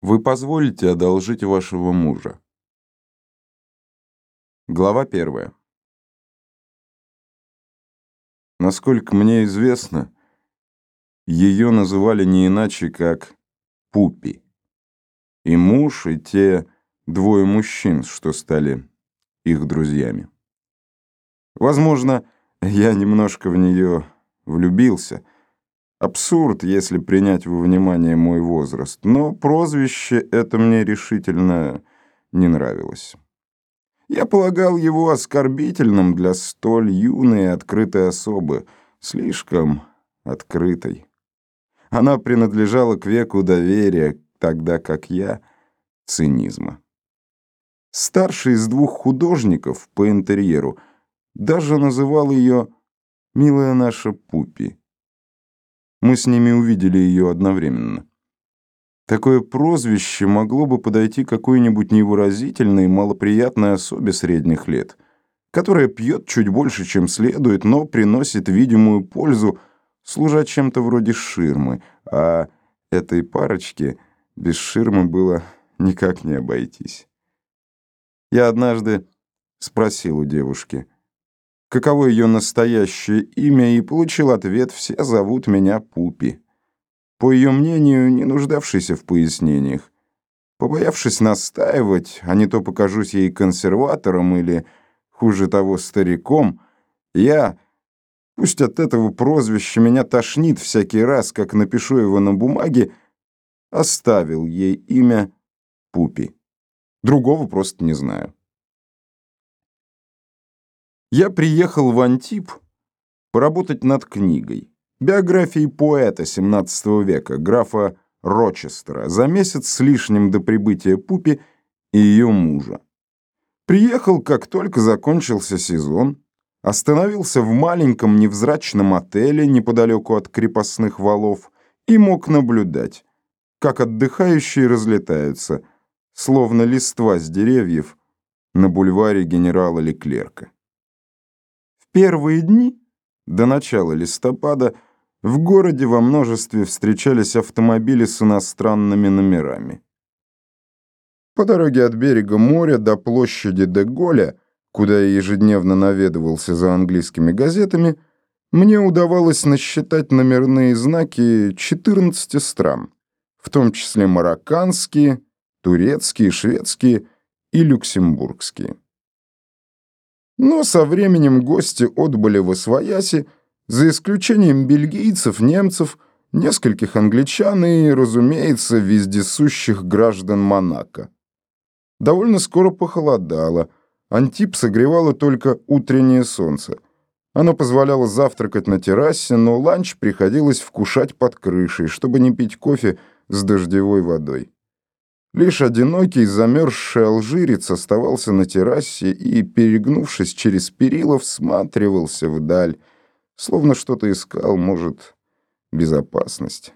Вы позволите одолжить вашего мужа. Глава первая. Насколько мне известно, ее называли не иначе, как Пупи. И муж, и те двое мужчин, что стали их друзьями. Возможно, я немножко в нее влюбился — Абсурд, если принять во внимание мой возраст, но прозвище это мне решительно не нравилось. Я полагал его оскорбительным для столь юной и открытой особы, слишком открытой. Она принадлежала к веку доверия, тогда как я — цинизма. Старший из двух художников по интерьеру даже называл ее «милая наша Пупи». Мы с ними увидели ее одновременно. Такое прозвище могло бы подойти какой-нибудь невыразительной, малоприятной особе средних лет, которая пьет чуть больше, чем следует, но приносит видимую пользу, служа чем-то вроде ширмы, а этой парочке без ширмы было никак не обойтись. Я однажды спросил у девушки — каково ее настоящее имя, и получил ответ «Все зовут меня Пупи». По ее мнению, не нуждавшийся в пояснениях. Побоявшись настаивать, а не то покажусь ей консерватором или, хуже того, стариком, я, пусть от этого прозвища меня тошнит всякий раз, как напишу его на бумаге, оставил ей имя Пупи. Другого просто не знаю. Я приехал в Антип поработать над книгой, биографией поэта XVII века, графа Рочестера, за месяц с лишним до прибытия Пупи и ее мужа. Приехал, как только закончился сезон, остановился в маленьком невзрачном отеле неподалеку от крепостных валов и мог наблюдать, как отдыхающие разлетаются, словно листва с деревьев на бульваре генерала Леклерка первые дни, до начала листопада, в городе во множестве встречались автомобили с иностранными номерами. По дороге от берега моря до площади Де-Голля, куда я ежедневно наведывался за английскими газетами, мне удавалось насчитать номерные знаки 14 стран, в том числе марокканские, турецкие, шведские и люксембургские. Но со временем гости отбыли в Освояси, за исключением бельгийцев, немцев, нескольких англичан и, разумеется, вездесущих граждан Монако. Довольно скоро похолодало. Антип согревало только утреннее солнце. Оно позволяло завтракать на террасе, но ланч приходилось вкушать под крышей, чтобы не пить кофе с дождевой водой. Лишь одинокий замерзший алжирец оставался на террасе и, перегнувшись через перила, всматривался вдаль, словно что-то искал, может, безопасность.